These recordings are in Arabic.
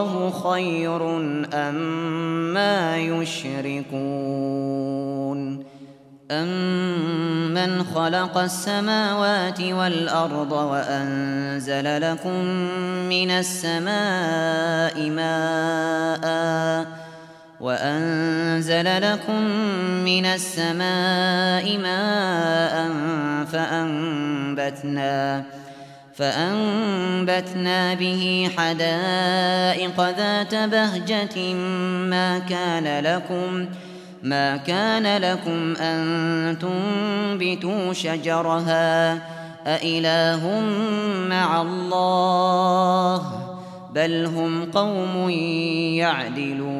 الله خير أما يشركون أمن خلق السماوات والأرض وأنزل لكم من السماء ماءً وأنزل لكم من السماء ماء فأنبتنا فأنبتنا فأنبتنا به حدائق ذات بهجة ما كان لكم ما كان لكم أن تنبتوا شجرها أإله مع الله؟ بل هم قوم يعدلون.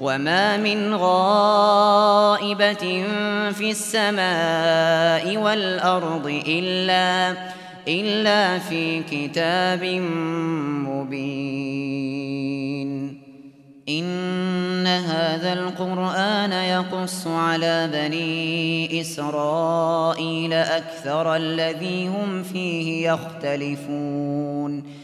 وما من غائبة في السماء والأرض إلا إلا في كتاب مبين. إن هذا القرآن يقص على بني إسرائيل أكثر الذي هم فيه يختلفون.